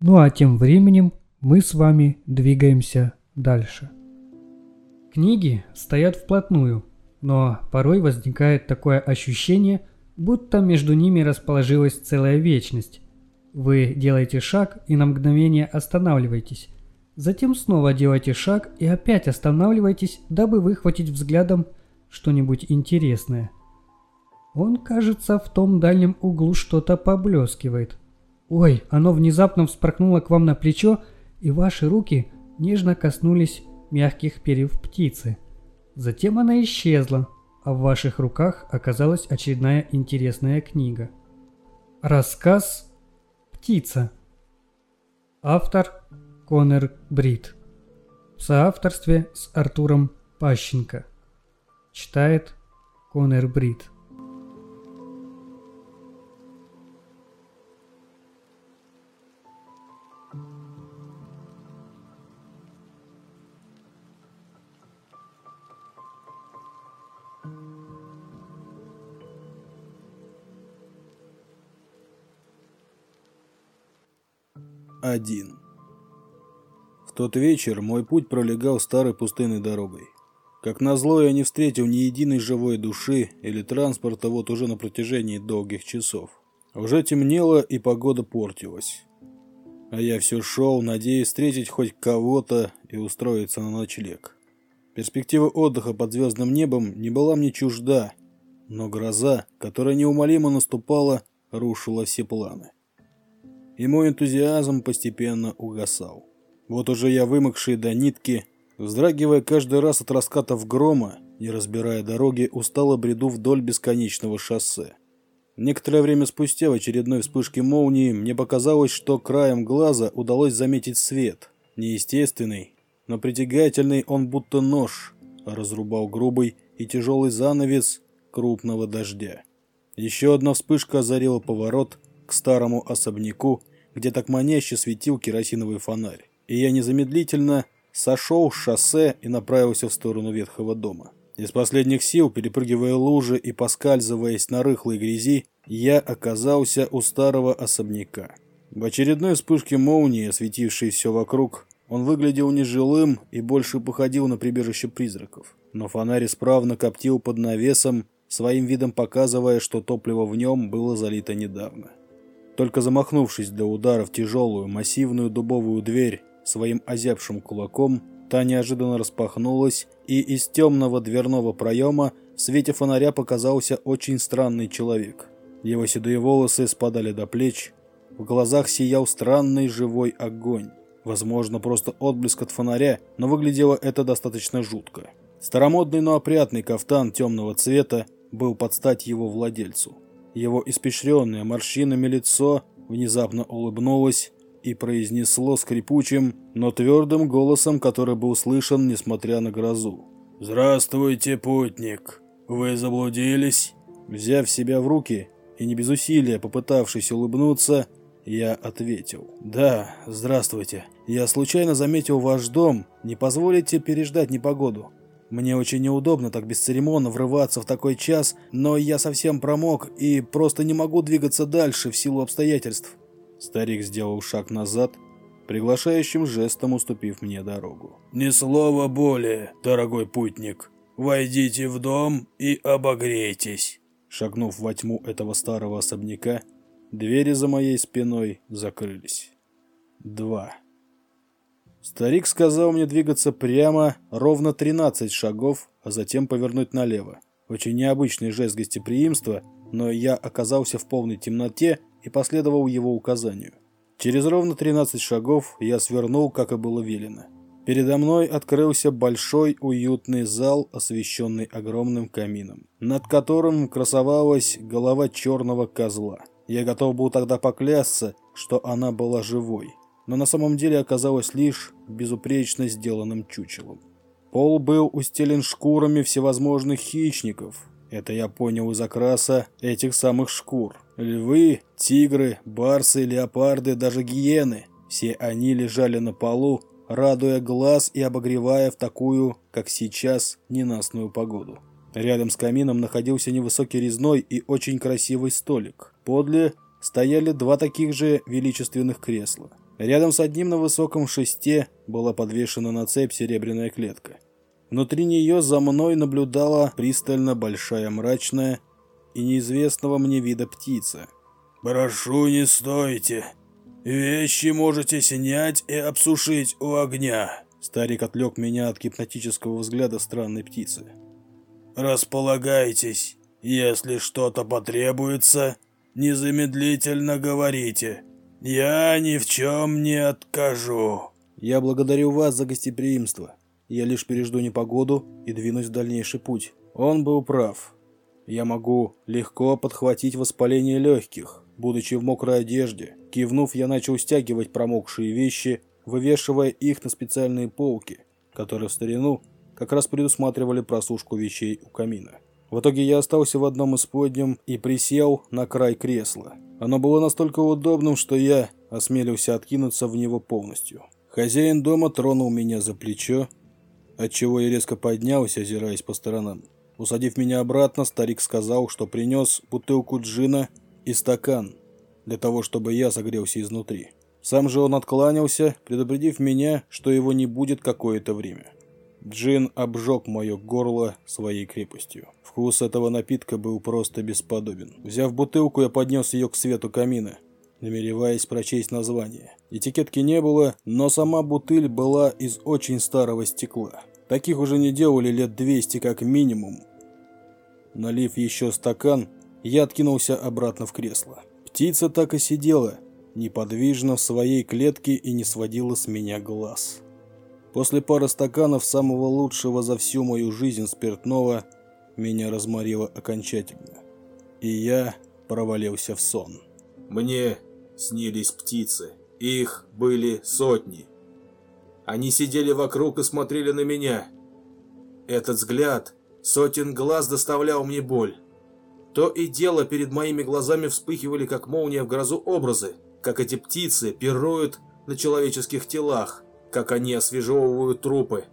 Ну а тем временем мы с вами двигаемся дальше. Книги стоят вплотную, но порой возникает такое ощущение, будто между ними расположилась целая вечность. Вы делаете шаг и на мгновение останавливаетесь. Затем снова делаете шаг и опять останавливаетесь, дабы выхватить взглядом что-нибудь интересное. Он, кажется, в том дальнем углу что-то поблескивает. Ой, оно внезапно вспорхнуло к вам на плечо, и ваши руки нежно коснулись мягких перьев птицы. Затем она исчезла, а в ваших руках оказалась очередная интересная книга. Рассказ «Птица». Автор Конор Брит. В соавторстве с Артуром Пащенко. Читает Конор Брит. Один. В тот вечер мой путь пролегал старой пустынной дорогой. Как назло, я не встретил ни единой живой души или транспорта вот уже на протяжении долгих часов. Уже темнело и погода портилась. А я все шел, надеясь встретить хоть кого-то и устроиться на ночлег. Перспектива отдыха под звездным небом не была мне чужда, но гроза, которая неумолимо наступала, рушила все планы и мой энтузиазм постепенно угасал. Вот уже я вымокший до нитки, вздрагивая каждый раз от раскатов грома, не разбирая дороги, устало бреду вдоль бесконечного шоссе. Некоторое время спустя в очередной вспышке молнии мне показалось, что краем глаза удалось заметить свет. Неестественный, но притягательный он будто нож, разрубал грубый и тяжелый занавес крупного дождя. Еще одна вспышка озарила поворот, к старому особняку, где так маняще светил керосиновый фонарь. И я незамедлительно сошел с шоссе и направился в сторону ветхого дома. Из последних сил, перепрыгивая лужи и поскальзываясь на рыхлой грязи, я оказался у старого особняка. В очередной вспышке молнии, осветившей все вокруг, он выглядел нежилым и больше походил на прибежище призраков. Но фонарь исправно коптил под навесом, своим видом показывая, что топливо в нем было залито недавно. Только замахнувшись для удара в тяжелую, массивную дубовую дверь своим озябшим кулаком, та неожиданно распахнулась, и из темного дверного проема в свете фонаря показался очень странный человек. Его седые волосы спадали до плеч, в глазах сиял странный живой огонь. Возможно, просто отблеск от фонаря, но выглядело это достаточно жутко. Старомодный, но опрятный кафтан темного цвета был под стать его владельцу. Его испещренное морщинами лицо внезапно улыбнулось и произнесло скрипучим, но твердым голосом, который был слышен, несмотря на грозу. «Здравствуйте, путник! Вы заблудились?» Взяв себя в руки и не без усилия попытавшись улыбнуться, я ответил. «Да, здравствуйте. Я случайно заметил ваш дом. Не позволите переждать непогоду?» Мне очень неудобно так бесцеремонно врываться в такой час, но я совсем промок и просто не могу двигаться дальше в силу обстоятельств. Старик сделал шаг назад, приглашающим жестом уступив мне дорогу. «Ни слова более, дорогой путник. Войдите в дом и обогрейтесь». Шагнув во тьму этого старого особняка, двери за моей спиной закрылись. Два. Старик сказал мне двигаться прямо ровно 13 шагов, а затем повернуть налево. Очень необычный жест гостеприимства, но я оказался в полной темноте и последовал его указанию. Через ровно 13 шагов я свернул, как и было велено. Передо мной открылся большой уютный зал, освещенный огромным камином, над которым красовалась голова черного козла. Я готов был тогда поклясться, что она была живой но на самом деле оказалось лишь безупречно сделанным чучелом. Пол был устелен шкурами всевозможных хищников. Это я понял из окраса этих самых шкур. Львы, тигры, барсы, леопарды, даже гиены. Все они лежали на полу, радуя глаз и обогревая в такую, как сейчас, ненастную погоду. Рядом с камином находился невысокий резной и очень красивый столик. Подле стояли два таких же величественных кресла. Рядом с одним на высоком шесте была подвешена на цепь серебряная клетка. Внутри нее за мной наблюдала пристально большая мрачная и неизвестного мне вида птица. «Прошу, не стойте. Вещи можете снять и обсушить у огня». Старик отвлек меня от гипнотического взгляда странной птицы. «Располагайтесь. Если что-то потребуется, незамедлительно говорите. Я ни в чем не откажу». «Я благодарю вас за гостеприимство. Я лишь пережду непогоду и двинусь в дальнейший путь». Он был прав. Я могу легко подхватить воспаление легких, будучи в мокрой одежде. Кивнув, я начал стягивать промокшие вещи, вывешивая их на специальные полки, которые в старину как раз предусматривали просушку вещей у камина. В итоге я остался в одном из подням и присел на край кресла. Оно было настолько удобным, что я осмелился откинуться в него полностью. Хозяин дома тронул меня за плечо, отчего я резко поднялся, озираясь по сторонам. Усадив меня обратно, старик сказал, что принес бутылку джина и стакан, для того, чтобы я согрелся изнутри. Сам же он откланялся, предупредив меня, что его не будет какое-то время. Джин обжег мое горло своей крепостью. Вкус этого напитка был просто бесподобен. Взяв бутылку, я поднес ее к свету камина, намереваясь прочесть название. Этикетки не было, но сама бутыль была из очень старого стекла. Таких уже не делали лет 200 как минимум. Налив еще стакан, я откинулся обратно в кресло. Птица так и сидела, неподвижно в своей клетке и не сводила с меня глаз. После пары стаканов самого лучшего за всю мою жизнь спиртного меня разморило окончательно. И я провалился в сон. Мне снились птицы. Их были сотни. Они сидели вокруг и смотрели на меня. Этот взгляд сотен глаз доставлял мне боль. То и дело перед моими глазами вспыхивали, как молния в грозу, образы, как эти птицы пируют на человеческих телах, как они освежевывают трупы,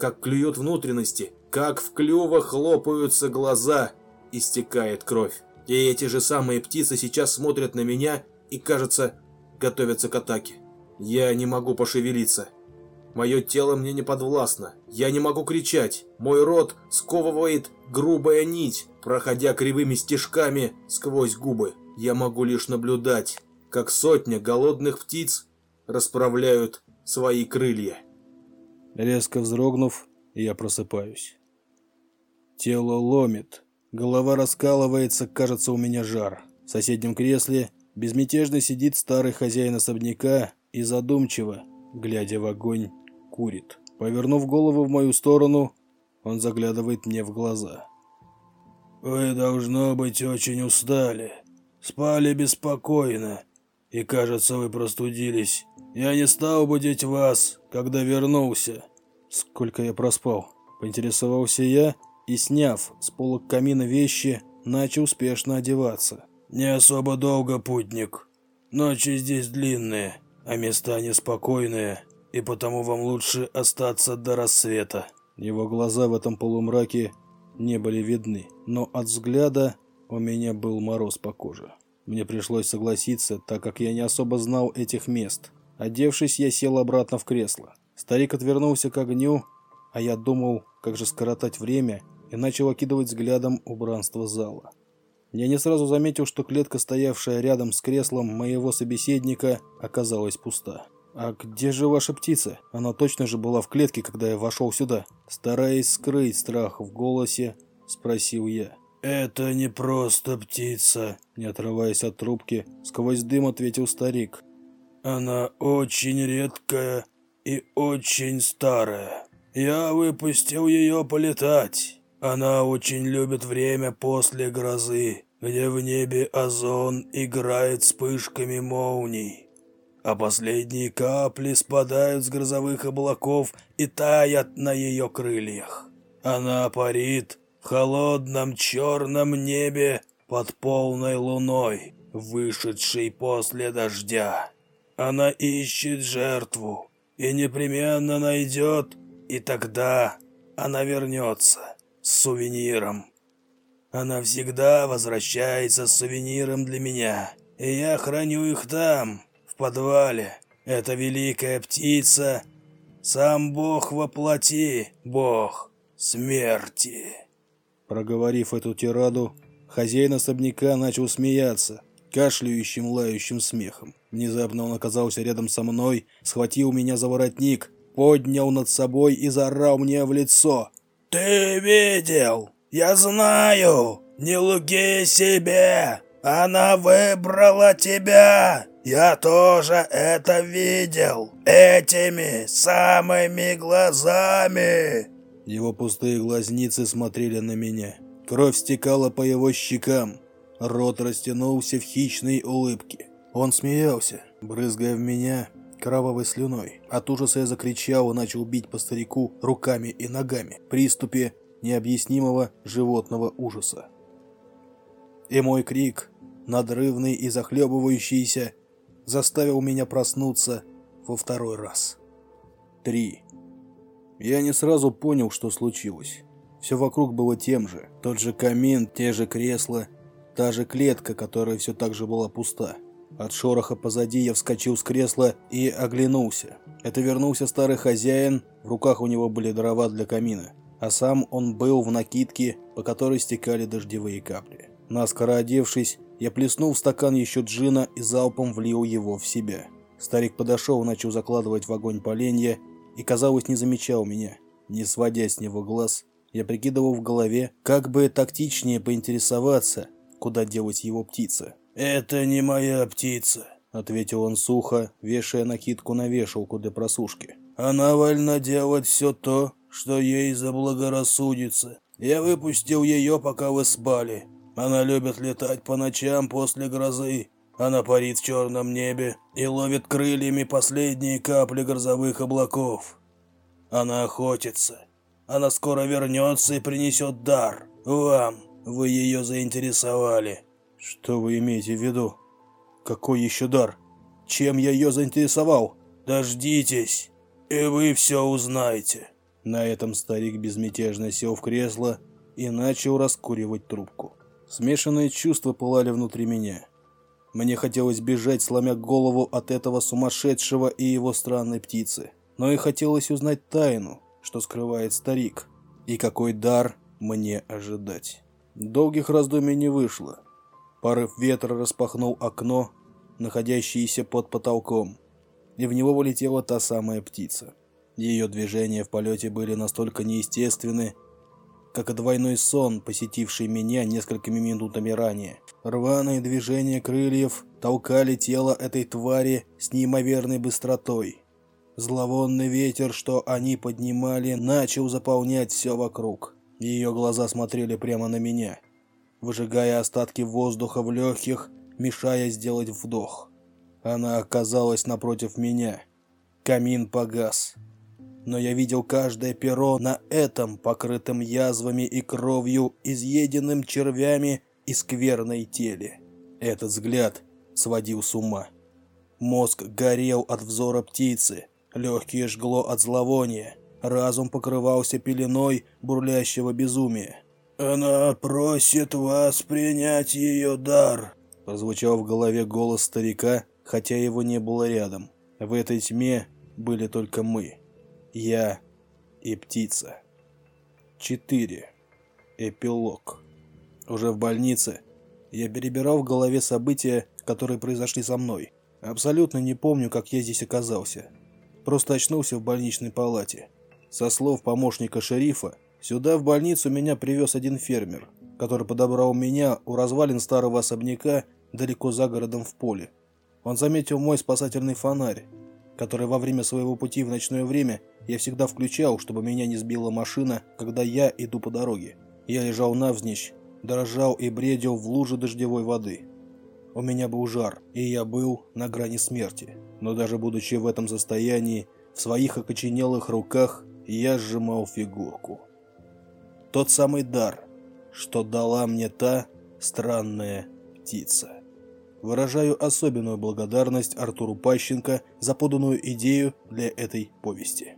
как клюют внутренности, как в клювах хлопаются глаза, истекает кровь. И эти же самые птицы сейчас смотрят на меня и, кажется, готовятся к атаке. Я не могу пошевелиться. Мое тело мне не подвластно. Я не могу кричать. Мой рот сковывает грубая нить, проходя кривыми стежками сквозь губы. Я могу лишь наблюдать, как сотня голодных птиц расправляют свои крылья. Резко вздрогнув, я просыпаюсь. Тело ломит, голова раскалывается, кажется, у меня жар. В соседнем кресле безмятежно сидит старый хозяин особняка и задумчиво, глядя в огонь, курит. Повернув голову в мою сторону, он заглядывает мне в глаза. «Вы, должно быть, очень устали. Спали беспокойно. И, кажется, вы простудились. Я не стал будить вас, когда вернулся. Сколько я проспал? Поинтересовался я и, сняв с полок камина вещи, начал успешно одеваться. Не особо долго, путник. Ночи здесь длинные, а места неспокойные, и потому вам лучше остаться до рассвета. Его глаза в этом полумраке не были видны, но от взгляда у меня был мороз по коже. Мне пришлось согласиться, так как я не особо знал этих мест. Одевшись, я сел обратно в кресло. Старик отвернулся к огню, а я думал, как же скоротать время, и начал окидывать взглядом убранство зала. Я не сразу заметил, что клетка, стоявшая рядом с креслом моего собеседника, оказалась пуста. «А где же ваша птица? Она точно же была в клетке, когда я вошел сюда?» Стараясь скрыть страх в голосе, спросил я. «Это не просто птица», — не отрываясь от трубки, сквозь дым ответил старик. «Она очень редкая и очень старая. Я выпустил ее полетать. Она очень любит время после грозы, где в небе озон играет вспышками молний, а последние капли спадают с грозовых облаков и таят на ее крыльях. Она парит в холодном черном небе под полной луной, вышедшей после дождя. Она ищет жертву и непременно найдет, и тогда она вернется с сувениром. Она всегда возвращается с сувениром для меня, и я храню их там, в подвале. Это великая птица, сам Бог воплоти, Бог смерти. Проговорив эту тираду, хозяин особняка начал смеяться, кашляющим, лающим смехом. Внезапно он оказался рядом со мной, схватил меня за воротник, поднял над собой и заорал мне в лицо. «Ты видел? Я знаю! Не луги себе! Она выбрала тебя! Я тоже это видел! Этими самыми глазами!» Его пустые глазницы смотрели на меня. Кровь стекала по его щекам. Рот растянулся в хищной улыбке. Он смеялся, брызгая в меня кровавой слюной. От ужаса я закричал и начал бить по старику руками и ногами. В приступе необъяснимого животного ужаса. И мой крик, надрывный и захлебывающийся, заставил меня проснуться во второй раз. Три. Я не сразу понял, что случилось. Все вокруг было тем же. Тот же камин, те же кресла, та же клетка, которая все так же была пуста. От шороха позади я вскочил с кресла и оглянулся. Это вернулся старый хозяин, в руках у него были дрова для камина, а сам он был в накидке, по которой стекали дождевые капли. Наскоро одевшись, я плеснул в стакан еще джина и залпом влил его в себя. Старик подошел, начал закладывать в огонь поленья и, казалось, не замечал меня. Не сводя с него глаз, я прикидывал в голове, как бы тактичнее поинтересоваться, куда делать его птица. «Это не моя птица», — ответил он сухо, вешая накидку на вешалку для просушки. «Она вольна делать все то, что ей заблагорассудится. Я выпустил ее, пока вы спали. Она любит летать по ночам после грозы. Она парит в черном небе и ловит крыльями последние капли грозовых облаков. Она охотится. Она скоро вернется и принесет дар. Вам. Вы ее заинтересовали. Что вы имеете в виду? Какой еще дар? Чем я ее заинтересовал? Дождитесь, и вы все узнаете. На этом старик безмятежно сел в кресло и начал раскуривать трубку. Смешанные чувства пылали внутри меня. Мне хотелось бежать, сломя голову от этого сумасшедшего и его странной птицы. Но и хотелось узнать тайну, что скрывает старик, и какой дар мне ожидать. Долгих раздумий не вышло. Порыв ветра распахнул окно, находящееся под потолком, и в него вылетела та самая птица. Ее движения в полете были настолько неестественны, как и двойной сон, посетивший меня несколькими минутами ранее. Рваные движения крыльев толкали тело этой твари с неимоверной быстротой. Зловонный ветер, что они поднимали, начал заполнять все вокруг. Ее глаза смотрели прямо на меня выжигая остатки воздуха в легких, мешая сделать вдох. Она оказалась напротив меня. Камин погас. Но я видел каждое перо на этом, покрытом язвами и кровью, изъеденным червями и скверной теле. Этот взгляд сводил с ума. Мозг горел от взора птицы, легкие жгло от зловония, разум покрывался пеленой бурлящего безумия. «Она просит вас принять ее дар», — прозвучал в голове голос старика, хотя его не было рядом. В этой тьме были только мы, я и птица. Четыре. Эпилог. Уже в больнице я перебирал в голове события, которые произошли со мной. Абсолютно не помню, как я здесь оказался. Просто очнулся в больничной палате. Со слов помощника шерифа, Сюда, в больницу, меня привез один фермер, который подобрал меня у развалин старого особняка далеко за городом в поле. Он заметил мой спасательный фонарь, который во время своего пути в ночное время я всегда включал, чтобы меня не сбила машина, когда я иду по дороге. Я лежал навзничь, дрожал и бредил в луже дождевой воды. У меня был жар, и я был на грани смерти. Но даже будучи в этом состоянии, в своих окоченелых руках я сжимал фигурку тот самый дар, что дала мне та странная птица. Выражаю особенную благодарность Артуру Пащенко за поданную идею для этой повести.